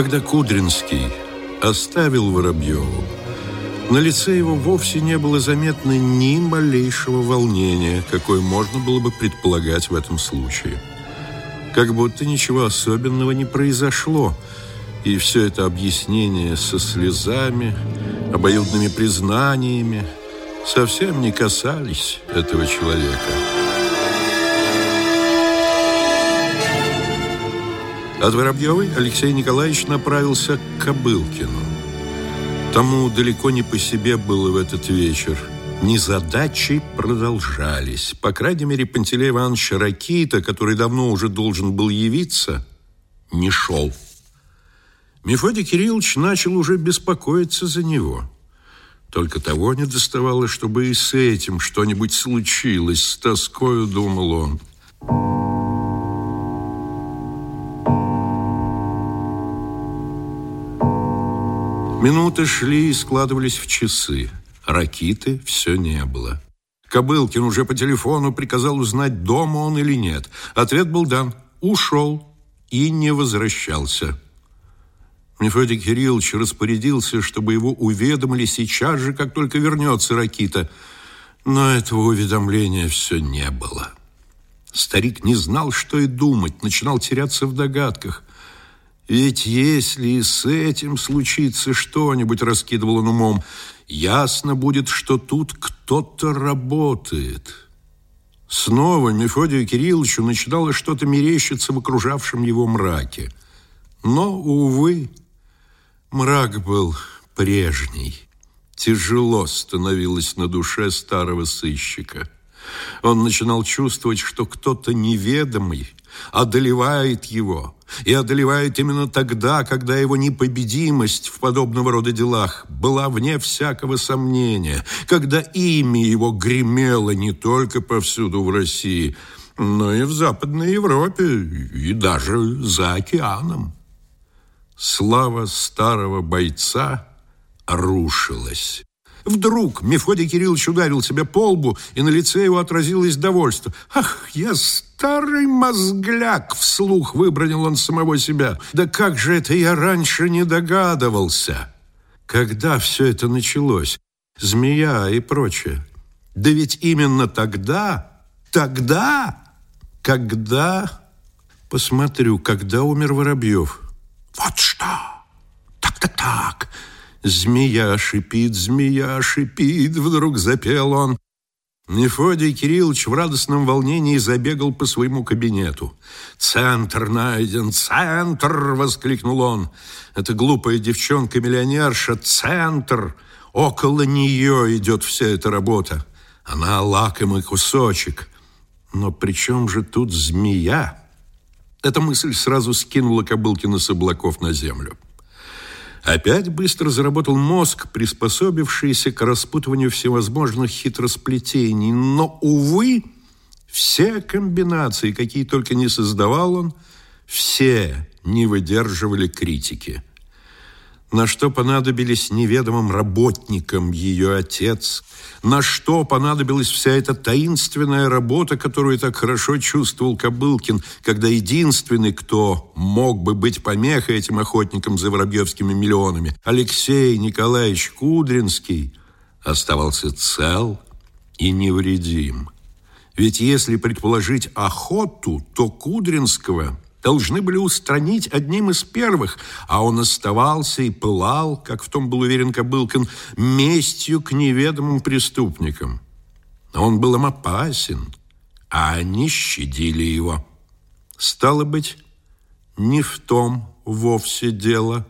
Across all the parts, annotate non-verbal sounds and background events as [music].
Когда Кудринский оставил Воробьеву, на лице его вовсе не было заметно ни малейшего волнения, какое можно было бы предполагать в этом случае. Как будто ничего особенного не произошло, и все это объяснение со слезами, обоюдными признаниями совсем не касались этого человека. От Воробьевой Алексей Николаевич направился к Кобылкину. Тому далеко не по себе было в этот вечер. Незадачи продолжались. По крайней мере, Пантелей Иванович Ракита, который давно уже должен был явиться, не шел. Мефодий Кириллович начал уже беспокоиться за него. Только того не доставало, чтобы и с этим что-нибудь случилось, с тоскою думал он. Минуты шли и складывались в часы. Ракиты все не было. Кобылкин уже по телефону приказал узнать, дома он или нет. Ответ был дан. Ушел и не возвращался. Мефодий Кириллович распорядился, чтобы его уведомили сейчас же, как только вернется Ракита. Но этого уведомления все не было. Старик не знал, что и думать, начинал теряться в догадках. Ведь если и с этим случится что-нибудь, раскидывал он умом, ясно будет, что тут кто-то работает. Снова Мефодию Кирилловичу начинало что-то мерещиться в окружавшем его мраке. Но, увы, мрак был прежний. Тяжело становилось на душе старого сыщика. Он начинал чувствовать, что кто-то неведомый одолевает его, и одолевает именно тогда, когда его непобедимость в подобного рода делах была вне всякого сомнения, когда имя его гремело не только повсюду в России, но и в Западной Европе, и даже за океаном. Слава старого бойца рушилась. Вдруг Мефодий Кириллович ударил себя по лбу, и на лице его отразилось довольство. «Ах, я старый мозгляк!» — вслух выбронил он самого себя. «Да как же это я раньше не догадывался!» Когда все это началось? Змея и прочее. Да ведь именно тогда, тогда, когда... Посмотрю, когда умер Воробьев. Вот что! Так-то так! «Змея шипит, змея шипит», — вдруг запел он. Мефодий Кириллович в радостном волнении забегал по своему кабинету. «Центр найден! Центр!» — воскликнул он. «Это глупая девчонка-миллионерша! Центр! Около нее идет вся эта работа. Она лакомый кусочек. Но при чем же тут змея?» Эта мысль сразу скинула Кобылкина с облаков на землю. Опять быстро заработал мозг, приспособившийся к распутыванию всевозможных хитросплетений. Но, увы, все комбинации, какие только не создавал он, все не выдерживали критики на что понадобились неведомым работникам ее отец, на что понадобилась вся эта таинственная работа, которую так хорошо чувствовал Кобылкин, когда единственный, кто мог бы быть помехой этим охотникам за воробьевскими миллионами, Алексей Николаевич Кудринский, оставался цел и невредим. Ведь если предположить охоту, то Кудринского – должны были устранить одним из первых, а он оставался и пылал, как в том был уверен Кобылкин, местью к неведомым преступникам. Он был им опасен, а они щадили его. Стало быть, не в том вовсе дело.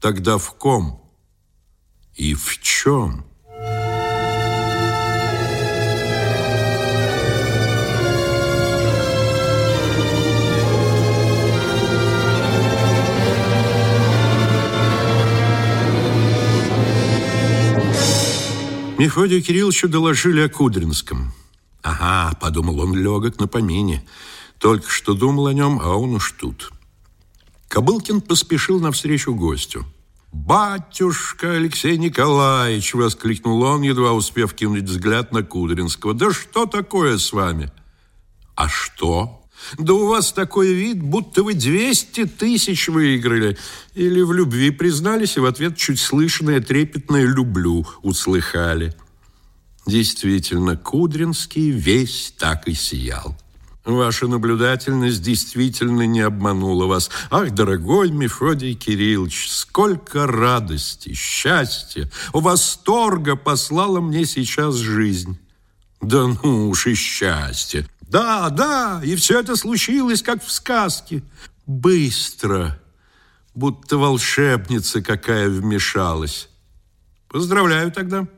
Тогда в ком и в чем? Мефодию Кирилловичу доложили о Кудринском. «Ага», — подумал он, легок на помине. Только что думал о нем, а он уж тут. Кобылкин поспешил навстречу гостю. «Батюшка Алексей Николаевич!» — воскликнул он, едва успев кинуть взгляд на Кудринского. «Да что такое с вами?» «А что?» Да у вас такой вид, будто вы 200 тысяч выиграли. Или в любви признались, и в ответ чуть слышное трепетное «люблю» услыхали. Действительно, Кудринский весь так и сиял. Ваша наблюдательность действительно не обманула вас. Ах, дорогой Мефодий Кириллович, сколько радости, счастья, восторга послала мне сейчас жизнь. Да ну уж и счастье. Да, да, и все это случилось, как в сказке. Быстро, будто волшебница какая вмешалась. Поздравляю тогда.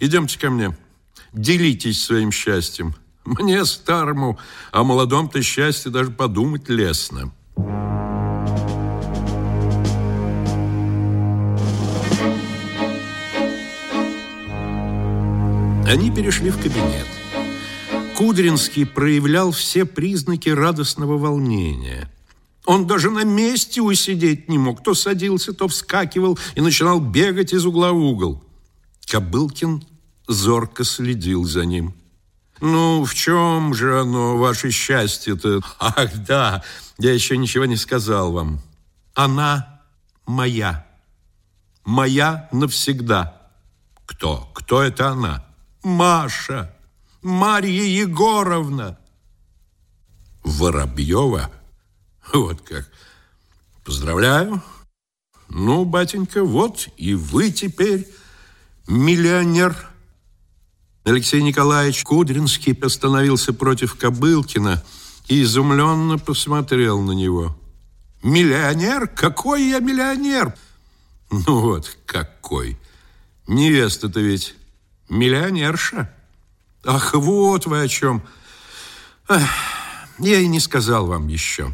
Идемте ко мне. Делитесь своим счастьем. Мне, старому, о молодом-то счастье даже подумать лестно. Они перешли в кабинет. Кудринский проявлял все признаки радостного волнения. Он даже на месте усидеть не мог. То садился, то вскакивал и начинал бегать из угла в угол. Кобылкин зорко следил за ним. «Ну, в чем же оно, ваше счастье-то?» [laughs] «Ах, да, я еще ничего не сказал вам. Она моя. Моя навсегда». «Кто? Кто это она?» «Маша. Марья Егоровна». «Воробьева? Вот как. Поздравляю. Ну, батенька, вот и вы теперь миллионер». Алексей Николаевич Кудринский остановился против Кобылкина и изумленно посмотрел на него. «Миллионер? Какой я миллионер?» «Ну вот, какой! Невеста-то ведь миллионерша!» «Ах, вот вы о чем! Ах, я и не сказал вам еще.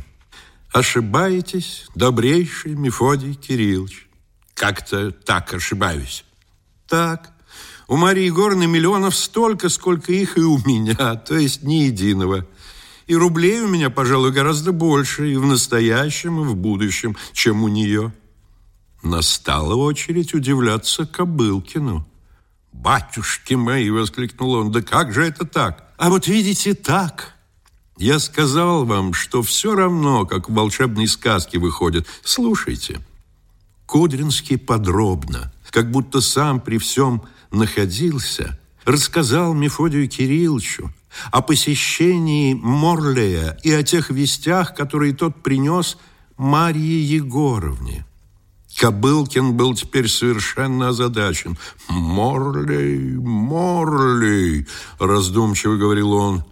Ошибаетесь, добрейший Мефодий Кириллович. Как-то так ошибаюсь. Так, у Марии Егоровны миллионов столько, сколько их и у меня, то есть ни единого. И рублей у меня, пожалуй, гораздо больше и в настоящем, и в будущем, чем у нее. Настала очередь удивляться Кобылкину. «Батюшки мои!» — воскликнул он. «Да как же это так?» «А вот видите, так!» Я сказал вам, что все равно, как в волшебной сказке выходит. Слушайте. Кудринский подробно, как будто сам при всем находился, рассказал Мефодию Кирилловичу о посещении Морлея и о тех вестях, которые тот принес Марье Егоровне. Кобылкин был теперь совершенно озадачен. «Морлей, Морлей!» – раздумчиво говорил он.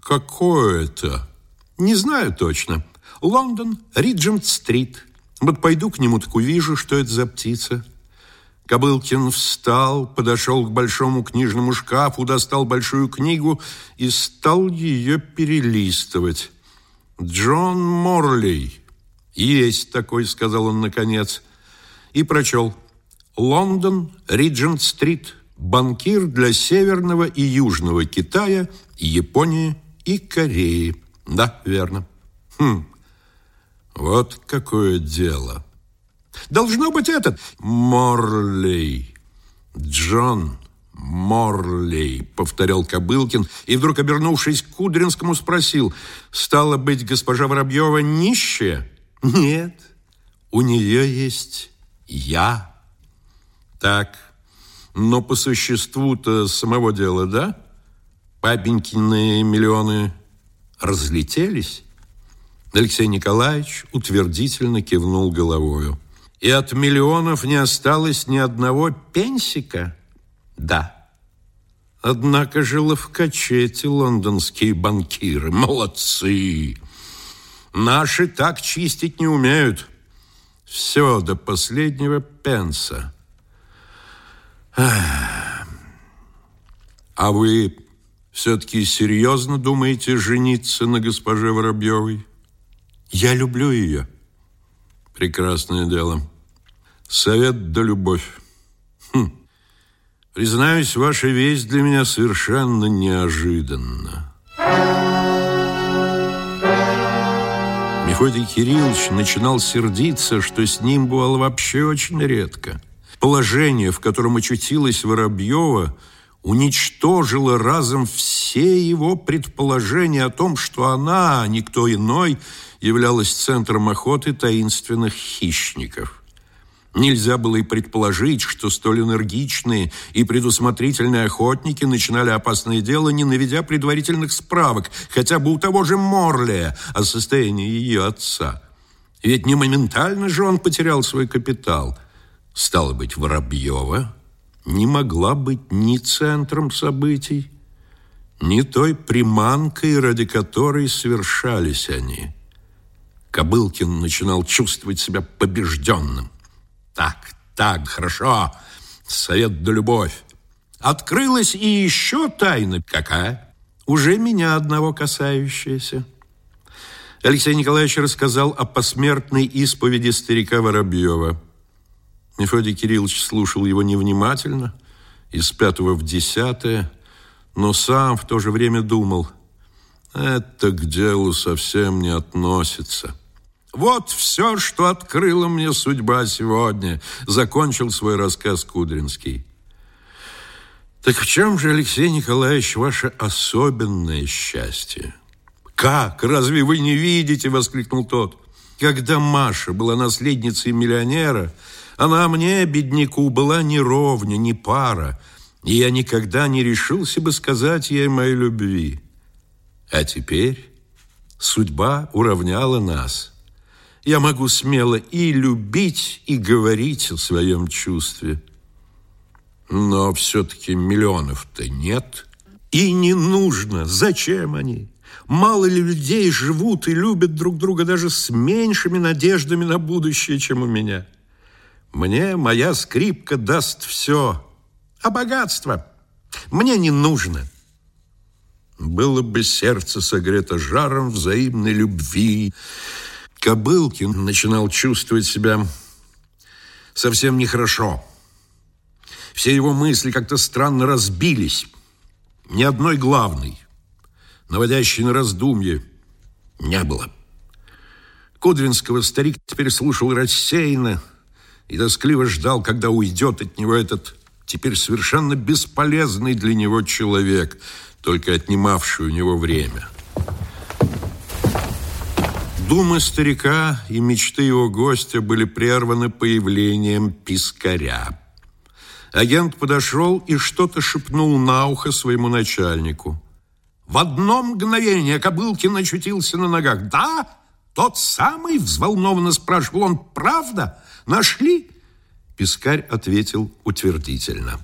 «Какое это?» «Не знаю точно. Лондон, Риджент-стрит. Вот пойду к нему, так увижу, что это за птица». Кобылкин встал, подошел к большому книжному шкафу, достал большую книгу и стал ее перелистывать. «Джон Морлей». «Есть такой», — сказал он наконец, и прочел. «Лондон, Риджент-стрит, банкир для Северного и Южного Китая, Японии и Кореи». Да, верно. Хм, вот какое дело. Должно быть этот Морлей. Джон Морлей, повторял Кобылкин, и вдруг, обернувшись к Кудринскому, спросил, стало быть, госпожа Воробьева нищая? Нет, у нее есть я. Так, но по существу-то самого дела, да? Папенькины миллионы разлетелись? Алексей Николаевич утвердительно кивнул головою. И от миллионов не осталось ни одного пенсика? Да. Однако же ловкачи эти лондонские банкиры. Молодцы! Наши так чистить не умеют. Все до последнего пенса. А вы все-таки серьезно думаете жениться на госпоже Воробьевой? Я люблю ее. Прекрасное дело. Совет да любовь. Хм. Признаюсь, ваша весть для меня совершенно неожиданна. Мефодий Кириллович начинал сердиться, что с ним бывало вообще очень редко. Положение, в котором очутилась Воробьева, уничтожила разом все его предположения о том, что она, а никто иной, являлась центром охоты таинственных хищников. Нельзя было и предположить, что столь энергичные и предусмотрительные охотники начинали опасное дело, не наведя предварительных справок, хотя бы у того же Морлия о состоянии ее отца. Ведь не моментально же он потерял свой капитал. Стало быть, Воробьева не могла быть ни центром событий, ни той приманкой, ради которой совершались они. Кобылкин начинал чувствовать себя побежденным. Так, так, хорошо. Совет да любовь. Открылась и еще тайна. Какая? Уже меня одного касающаяся. Алексей Николаевич рассказал о посмертной исповеди старика Воробьева. Мефодий Кириллович слушал его невнимательно, из пятого в десятое, но сам в то же время думал, это к делу совсем не относится. Вот все, что открыла мне судьба сегодня, закончил свой рассказ Кудринский. Так в чем же, Алексей Николаевич, ваше особенное счастье? Как? Разве вы не видите? Воскликнул тот. Когда Маша была наследницей миллионера, она мне, бедняку, была ни ровня, ни пара, и я никогда не решился бы сказать ей моей любви. А теперь судьба уравняла нас – я могу смело и любить, и говорить о своем чувстве. Но все-таки миллионов-то нет. И не нужно. Зачем они? Мало ли людей живут и любят друг друга даже с меньшими надеждами на будущее, чем у меня. Мне моя скрипка даст все. А богатство мне не нужно. Было бы сердце согрето жаром взаимной любви, Кобылкин начинал чувствовать себя совсем нехорошо. Все его мысли как-то странно разбились. Ни одной главной, наводящей на раздумье, не было. Кудринского старик теперь слушал рассеянно и тоскливо ждал, когда уйдет от него этот теперь совершенно бесполезный для него человек, только отнимавший у него время. Думы старика и мечты его гостя были прерваны появлением пискаря. Агент подошел и что-то шепнул на ухо своему начальнику. В одно мгновение Кобылкин очутился на ногах. «Да, тот самый?» – взволнованно спрашивал он. «Правда? Нашли?» Пискарь ответил утвердительно.